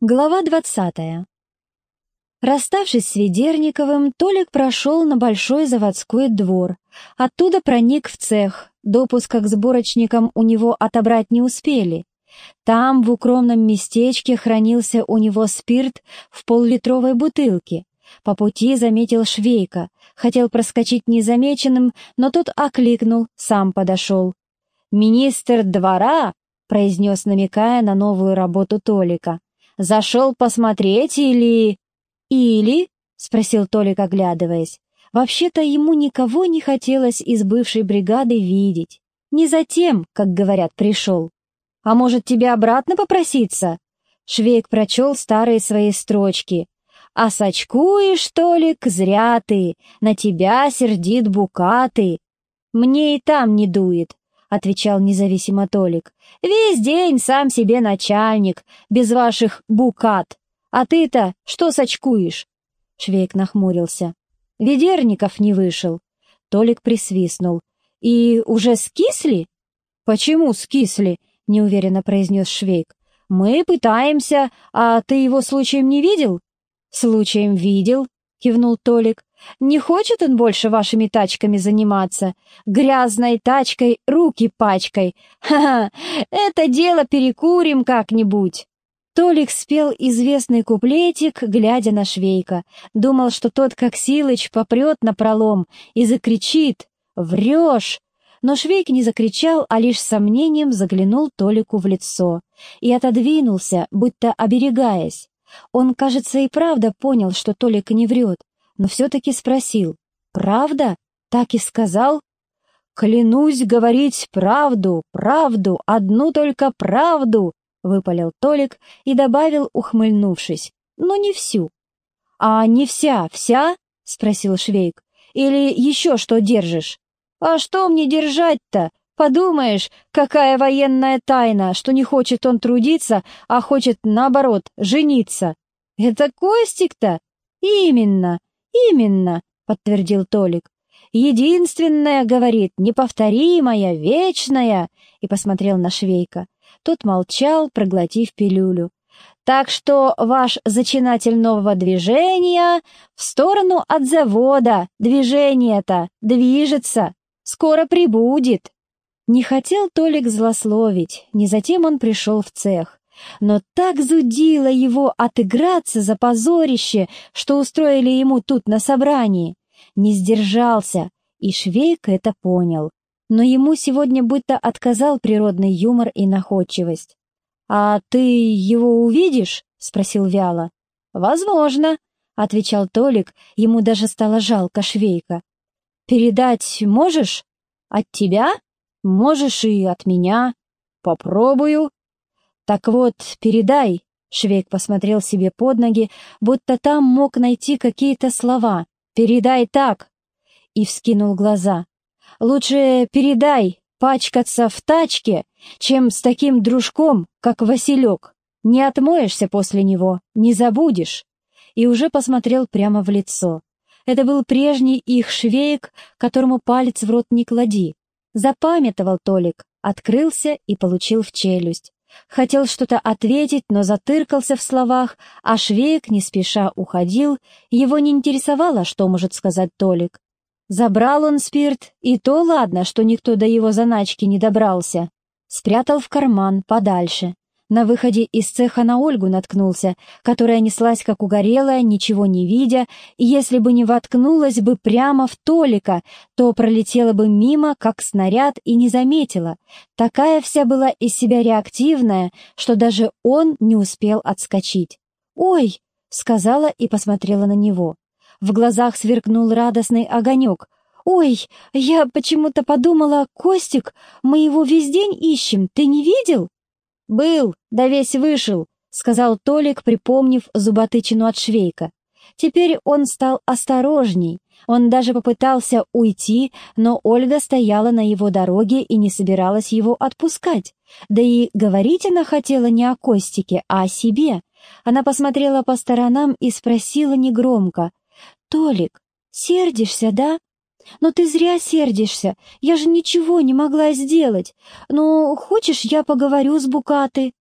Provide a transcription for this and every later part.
Глава двадцатая. Расставшись с Ведерниковым, Толик прошел на большой заводской двор. Оттуда проник в цех. Допуска к сборочникам у него отобрать не успели. Там, в укромном местечке, хранился у него спирт в поллитровой бутылке. По пути заметил Швейка. Хотел проскочить незамеченным, но тот окликнул, сам подошел. «Министр двора!» — произнес, намекая на новую работу Толика. Зашел посмотреть или...» «Или?» — спросил Толик, оглядываясь. Вообще-то ему никого не хотелось из бывшей бригады видеть. Не затем, как говорят, пришел. «А может, тебе обратно попроситься?» Швейк прочел старые свои строчки. «А сочкуешь, Толик, зря ты, на тебя сердит букаты. Мне и там не дует, — отвечал независимо Толик. «Весь день сам себе начальник, без ваших букат. А ты-то что сочкуешь?» Швейк нахмурился. «Ведерников не вышел». Толик присвистнул. «И уже скисли?» «Почему скисли?» — неуверенно произнес Швейк. «Мы пытаемся, а ты его случаем не видел?» «Случаем видел», — кивнул Толик. Не хочет он больше вашими тачками заниматься? Грязной тачкой руки пачкой. Ха-ха, это дело перекурим как-нибудь. Толик спел известный куплетик, глядя на Швейка. Думал, что тот, как Силыч, попрет на пролом и закричит «Врешь!». Но Швейк не закричал, а лишь с сомнением заглянул Толику в лицо и отодвинулся, будто оберегаясь. Он, кажется, и правда понял, что Толик не врет, но все-таки спросил. «Правда? Так и сказал?» «Клянусь говорить правду, правду, одну только правду!» — выпалил Толик и добавил, ухмыльнувшись. «Но не всю». «А не вся, вся?» — спросил Швейк. «Или еще что держишь?» «А что мне держать-то? Подумаешь, какая военная тайна, что не хочет он трудиться, а хочет, наоборот, жениться. Это Костик-то? Именно. «Именно», — подтвердил Толик. «Единственная, — говорит, — неповторимая, вечная», — и посмотрел на Швейка. Тот молчал, проглотив пилюлю. «Так что ваш зачинатель нового движения в сторону от завода, движение-то движется, скоро прибудет». Не хотел Толик злословить, не затем он пришел в цех но так зудило его отыграться за позорище, что устроили ему тут на собрании. Не сдержался, и Швейк это понял. Но ему сегодня будто отказал природный юмор и находчивость. «А ты его увидишь?» — спросил вяло. «Возможно», — отвечал Толик, ему даже стало жалко Швейка. «Передать можешь? От тебя? Можешь и от меня. Попробую», «Так вот, передай», — Швейк посмотрел себе под ноги, будто там мог найти какие-то слова. «Передай так!» И вскинул глаза. «Лучше передай пачкаться в тачке, чем с таким дружком, как Василек. Не отмоешься после него, не забудешь». И уже посмотрел прямо в лицо. Это был прежний их швеек, которому палец в рот не клади. Запамятовал Толик, открылся и получил в челюсть. Хотел что-то ответить, но затыркался в словах, а Швейк не спеша уходил, его не интересовало, что может сказать Толик. Забрал он спирт, и то ладно, что никто до его заначки не добрался. Спрятал в карман подальше. На выходе из цеха на Ольгу наткнулся, которая неслась как угорелая, ничего не видя, и если бы не воткнулась бы прямо в Толика, то пролетела бы мимо, как снаряд, и не заметила. Такая вся была из себя реактивная, что даже он не успел отскочить. «Ой!» — сказала и посмотрела на него. В глазах сверкнул радостный огонек. «Ой, я почему-то подумала, Костик, мы его весь день ищем, ты не видел?» «Был, да весь вышел», — сказал Толик, припомнив зуботычину от швейка. Теперь он стал осторожней. Он даже попытался уйти, но Ольга стояла на его дороге и не собиралась его отпускать. Да и говорить она хотела не о Костике, а о себе. Она посмотрела по сторонам и спросила негромко. «Толик, сердишься, да?» «Но ты зря сердишься. Я же ничего не могла сделать. Ну, хочешь, я поговорю с Букаты?»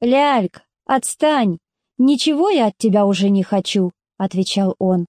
«Ляльк, отстань!» «Ничего я от тебя уже не хочу», — отвечал он.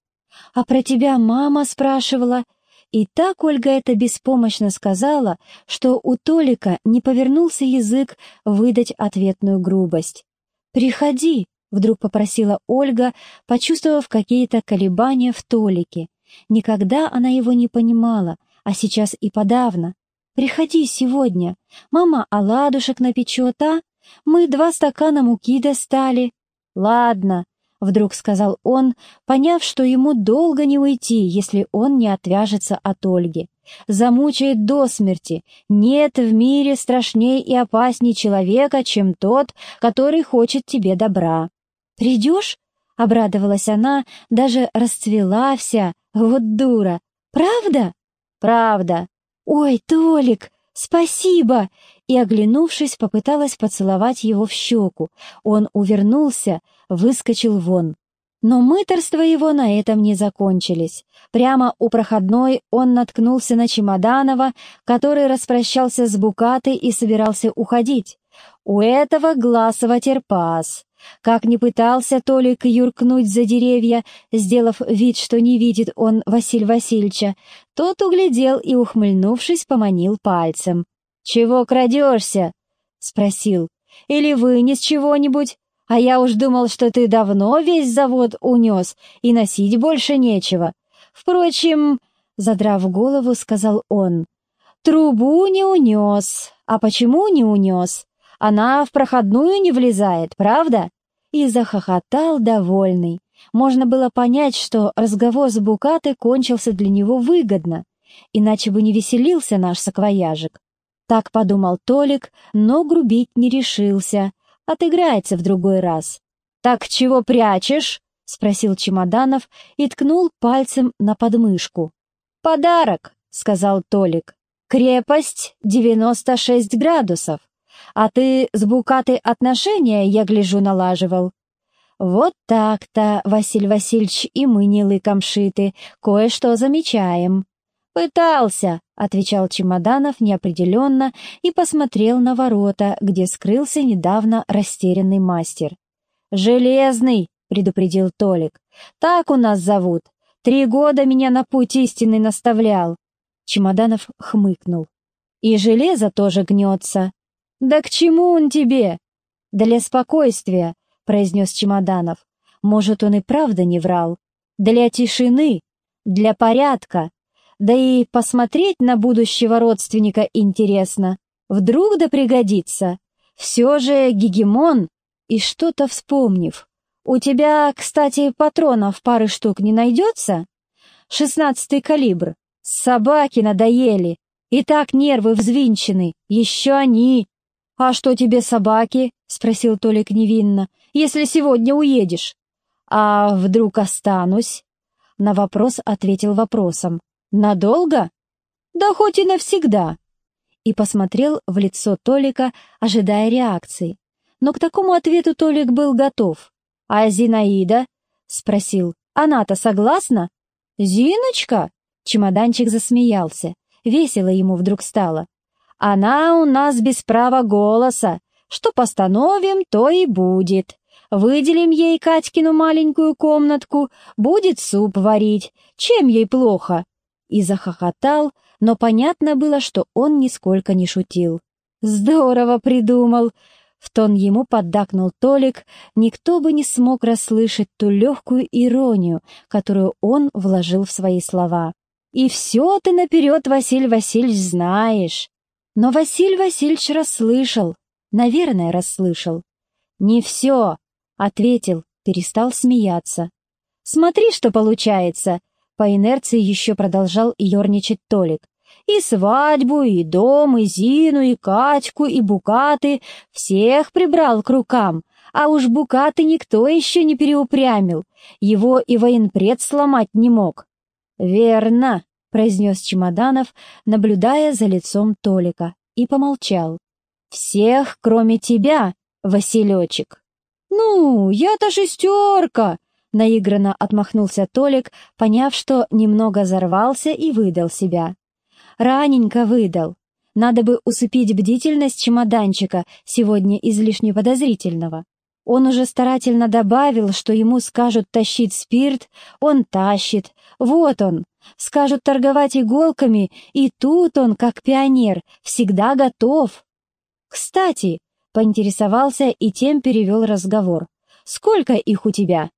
«А про тебя мама спрашивала». И так Ольга это беспомощно сказала, что у Толика не повернулся язык выдать ответную грубость. «Приходи», — вдруг попросила Ольга, почувствовав какие-то колебания в Толике. Никогда она его не понимала, а сейчас и подавно. «Приходи сегодня. Мама оладушек напечет, а? Мы два стакана муки достали». «Ладно», — вдруг сказал он, поняв, что ему долго не уйти, если он не отвяжется от Ольги. Замучает до смерти. Нет в мире страшней и опасней человека, чем тот, который хочет тебе добра. «Придешь?» — обрадовалась она, даже расцвела вся. «Вот дура! Правда?» «Правда!» «Ой, Толик, спасибо!» И, оглянувшись, попыталась поцеловать его в щеку. Он увернулся, выскочил вон. Но мыторства его на этом не закончились. Прямо у проходной он наткнулся на Чемоданова, который распрощался с Букатой и собирался уходить. У этого Гласова терпас. Как ни пытался Толик юркнуть за деревья, сделав вид, что не видит он Василь Васильевича, тот углядел и, ухмыльнувшись, поманил пальцем. «Чего крадешься?» — спросил. «Или вынес чего-нибудь? А я уж думал, что ты давно весь завод унес, и носить больше нечего. Впрочем, — задрав голову, сказал он, — трубу не унес. А почему не унес? Она в проходную не влезает, правда?» И захохотал довольный. Можно было понять, что разговор с Букатой кончился для него выгодно, иначе бы не веселился наш саквояжик. Так подумал Толик, но грубить не решился, отыграется в другой раз. «Так чего прячешь?» — спросил Чемоданов и ткнул пальцем на подмышку. «Подарок», — сказал Толик. «Крепость 96 градусов. А ты с Букатой отношения, я гляжу, налаживал. Вот так-то, Василь Васильевич, и мы не лыком шиты, кое-что замечаем. Пытался, отвечал Чемоданов неопределенно и посмотрел на ворота, где скрылся недавно растерянный мастер. «Железный!» — предупредил Толик. «Так у нас зовут. Три года меня на путь истинный наставлял». Чемоданов хмыкнул. «И железо тоже гнется. «Да к чему он тебе?» «Для спокойствия», — произнес Чемоданов. «Может, он и правда не врал. Для тишины, для порядка. Да и посмотреть на будущего родственника интересно. Вдруг да пригодится. Все же гегемон». И что-то вспомнив. «У тебя, кстати, патронов пары штук не найдется?» «Шестнадцатый калибр. Собаки надоели. И так нервы взвинчены. Еще они. «А что тебе собаки?» — спросил Толик невинно. «Если сегодня уедешь». «А вдруг останусь?» На вопрос ответил вопросом. «Надолго?» «Да хоть и навсегда». И посмотрел в лицо Толика, ожидая реакции. Но к такому ответу Толик был готов. «А Зинаида?» — спросил. «Она-то согласна?» «Зиночка?» — чемоданчик засмеялся. Весело ему вдруг стало. Она у нас без права голоса. Что постановим, то и будет. Выделим ей Катькину маленькую комнатку, будет суп варить. Чем ей плохо?» И захохотал, но понятно было, что он нисколько не шутил. «Здорово придумал!» В тон ему поддакнул Толик, никто бы не смог расслышать ту легкую иронию, которую он вложил в свои слова. «И все ты наперед, Василий Васильевич, знаешь!» Но Василь Васильевич расслышал, наверное, расслышал. «Не все», — ответил, перестал смеяться. «Смотри, что получается», — по инерции еще продолжал ерничать Толик. «И свадьбу, и дом, и Зину, и Катьку, и Букаты всех прибрал к рукам, а уж Букаты никто еще не переупрямил, его и военпред сломать не мог». «Верно», — произнес Чемоданов, наблюдая за лицом Толика, и помолчал. «Всех, кроме тебя, Василечек». «Ну, я-то шестерка!» — наигранно отмахнулся Толик, поняв, что немного взорвался и выдал себя. Раненько выдал. Надо бы усыпить бдительность чемоданчика, сегодня излишне подозрительного. Он уже старательно добавил, что ему скажут тащить спирт, он тащит. Вот он. Скажут торговать иголками, и тут он, как пионер, всегда готов. «Кстати», — поинтересовался и тем перевел разговор. «Сколько их у тебя?»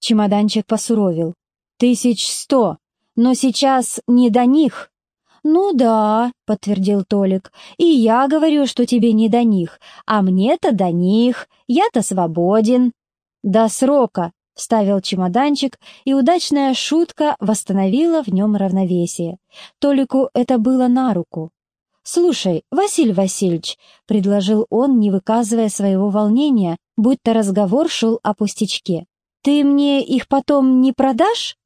Чемоданчик посуровил. «Тысяч сто, но сейчас не до них». «Ну да», — подтвердил Толик, — «и я говорю, что тебе не до них, а мне-то до них, я-то свободен». «До срока», — вставил чемоданчик, и удачная шутка восстановила в нем равновесие. Толику это было на руку. «Слушай, Василий Васильевич», — предложил он, не выказывая своего волнения, будто разговор шел о пустячке, — «ты мне их потом не продашь?»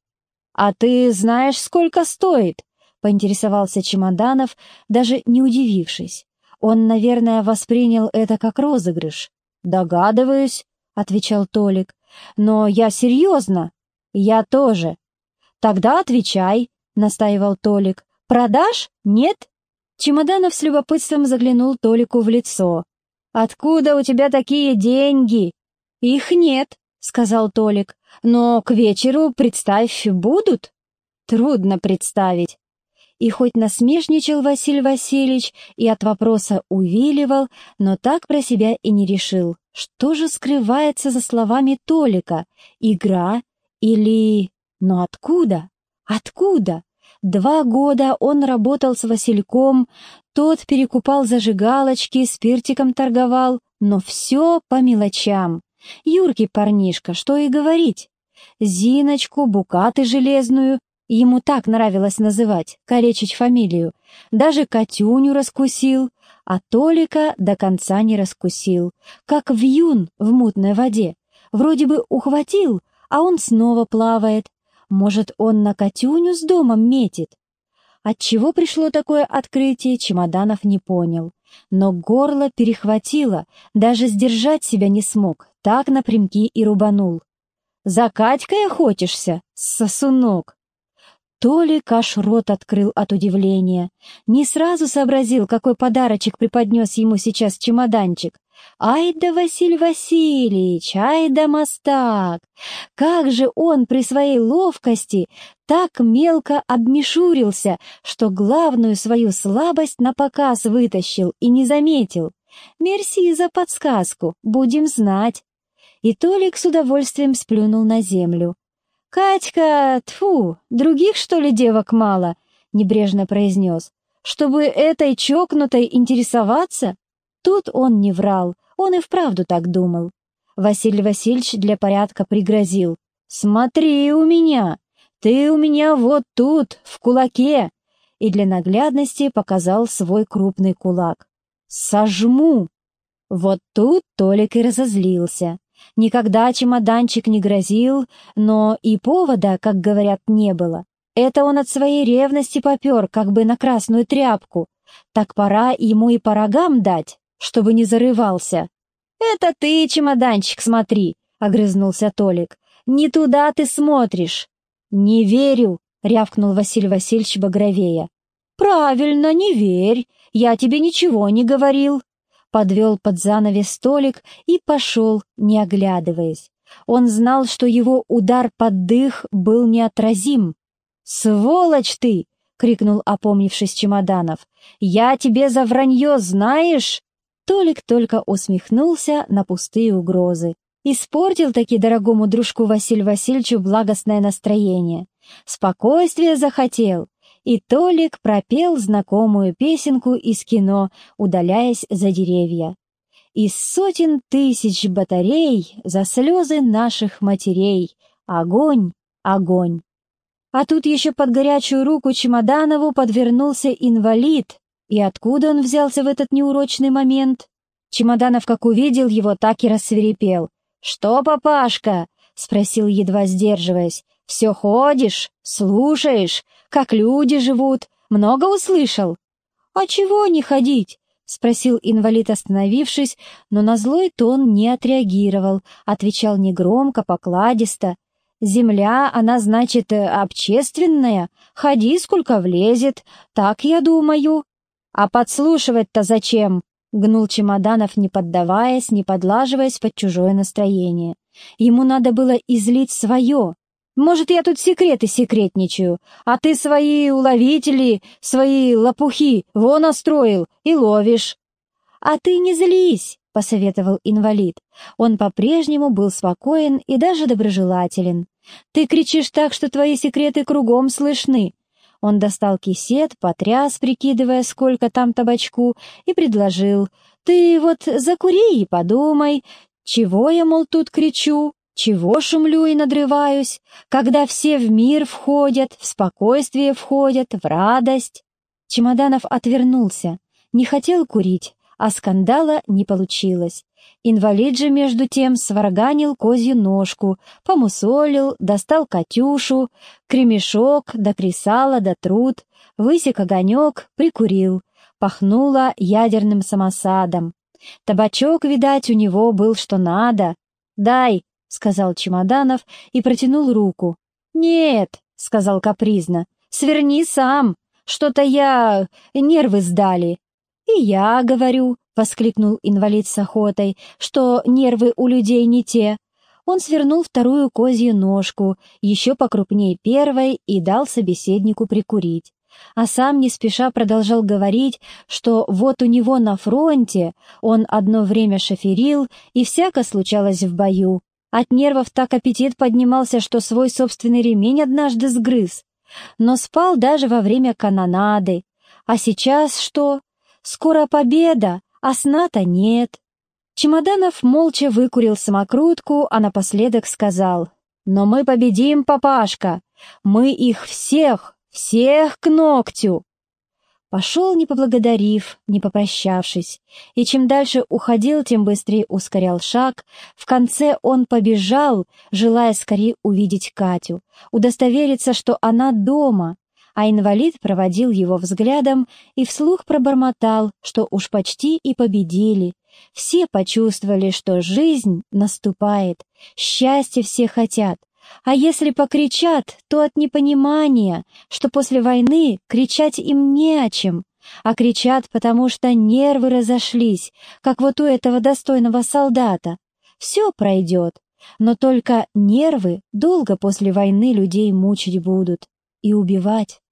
«А ты знаешь, сколько стоит?» поинтересовался Чемоданов, даже не удивившись. Он, наверное, воспринял это как розыгрыш. «Догадываюсь», — отвечал Толик. «Но я серьезно». «Я тоже». «Тогда отвечай», — настаивал Толик. «Продашь? Нет?» Чемоданов с любопытством заглянул Толику в лицо. «Откуда у тебя такие деньги?» «Их нет», — сказал Толик. «Но к вечеру, представь, будут?» «Трудно представить. И хоть насмешничал Василий Васильевич и от вопроса увиливал, но так про себя и не решил, что же скрывается за словами Толика, игра или... Но откуда? Откуда? Два года он работал с Васильком, тот перекупал зажигалочки, спиртиком торговал, но все по мелочам. Юркий парнишка, что и говорить. Зиночку, букаты железную Ему так нравилось называть, калечить фамилию. Даже Катюню раскусил, а Толика до конца не раскусил, как вьюн в мутной воде. Вроде бы ухватил, а он снова плавает. Может, он на Катюню с домом метит? Отчего пришло такое открытие, Чемоданов не понял. Но горло перехватило, даже сдержать себя не смог, так напрямки и рубанул. «За Катькой охотишься, сосунок?» Толик аж рот открыл от удивления. Не сразу сообразил, какой подарочек преподнес ему сейчас чемоданчик. Ай да Василий Васильевич, ай да мастак! Как же он при своей ловкости так мелко обмешурился, что главную свою слабость на показ вытащил и не заметил. Мерси за подсказку, будем знать. И Толик с удовольствием сплюнул на землю. «Катька, тфу, других, что ли, девок мало?» — небрежно произнес. «Чтобы этой чокнутой интересоваться?» Тут он не врал, он и вправду так думал. Василий Васильевич для порядка пригрозил. «Смотри у меня! Ты у меня вот тут, в кулаке!» И для наглядности показал свой крупный кулак. «Сожму!» Вот тут Толик и разозлился. Никогда чемоданчик не грозил, но и повода, как говорят, не было. Это он от своей ревности попер, как бы на красную тряпку. Так пора ему и по рогам дать, чтобы не зарывался. «Это ты, чемоданчик, смотри!» — огрызнулся Толик. «Не туда ты смотришь!» «Не верю!» — рявкнул Василий Васильевич багровея. «Правильно, не верь! Я тебе ничего не говорил!» Подвел под занавес столик и пошел, не оглядываясь. Он знал, что его удар под дых был неотразим. «Сволочь ты!» — крикнул, опомнившись Чемоданов. «Я тебе за вранье знаешь?» Толик только усмехнулся на пустые угрозы. Испортил таки дорогому дружку Василию Васильевичу благостное настроение. Спокойствие захотел, и Толик пропел знакомую песенку из кино, удаляясь за деревья. Из сотен тысяч батарей за слезы наших матерей огонь, огонь. А тут еще под горячую руку Чемоданову подвернулся инвалид. И откуда он взялся в этот неурочный момент? Чемоданов как увидел его, так и рассверепел. «Что, папашка?» — спросил, едва сдерживаясь. «Все ходишь, слушаешь, как люди живут, много услышал?» «А чего не ходить?» — спросил инвалид, остановившись, но на злой тон не отреагировал, отвечал негромко, покладисто. «Земля, она, значит, э, общественная, ходи, сколько влезет, так я думаю». «А подслушивать-то зачем?» Гнул Чемоданов, не поддаваясь, не подлаживаясь под чужое настроение. Ему надо было излить свое. Может, я тут секреты секретничаю, а ты свои уловители, свои лопухи вон остроил и ловишь. А ты не злись, — посоветовал инвалид. Он по-прежнему был спокоен и даже доброжелателен. «Ты кричишь так, что твои секреты кругом слышны». Он достал кисет, потряс, прикидывая, сколько там табачку, и предложил. «Ты вот закури и подумай, чего я, мол, тут кричу, чего шумлю и надрываюсь, когда все в мир входят, в спокойствие входят, в радость». Чемоданов отвернулся, не хотел курить, а скандала не получилось. Инвалид же, между тем, сварганил козью ножку, помусолил, достал Катюшу, кремешок, до кресала, до труд, высек огонек, прикурил. Пахнуло ядерным самосадом. Табачок, видать, у него был что надо. «Дай», — сказал Чемоданов и протянул руку. «Нет», — сказал капризно, — «сверни сам. Что-то я... нервы сдали». «И я говорю», — воскликнул инвалид с охотой, «что нервы у людей не те». Он свернул вторую козью ножку, еще покрупнее первой, и дал собеседнику прикурить. А сам не спеша продолжал говорить, что вот у него на фронте он одно время шоферил, и всяко случалось в бою. От нервов так аппетит поднимался, что свой собственный ремень однажды сгрыз. Но спал даже во время канонады. А сейчас что? Скоро победа, а сна-то нет. Чемоданов молча выкурил самокрутку, а напоследок сказал, «Но мы победим, папашка! Мы их всех, всех к ногтю!» Пошел, не поблагодарив, не попрощавшись, и чем дальше уходил, тем быстрее ускорял шаг. В конце он побежал, желая скорее увидеть Катю, удостовериться, что она дома, а инвалид проводил его взглядом и вслух пробормотал, что уж почти и победили. Все почувствовали, что жизнь наступает, счастье все хотят. А если покричат, то от непонимания, что после войны кричать им не о чем, а кричат, потому что нервы разошлись, как вот у этого достойного солдата. Все пройдет, но только нервы долго после войны людей мучить будут и убивать.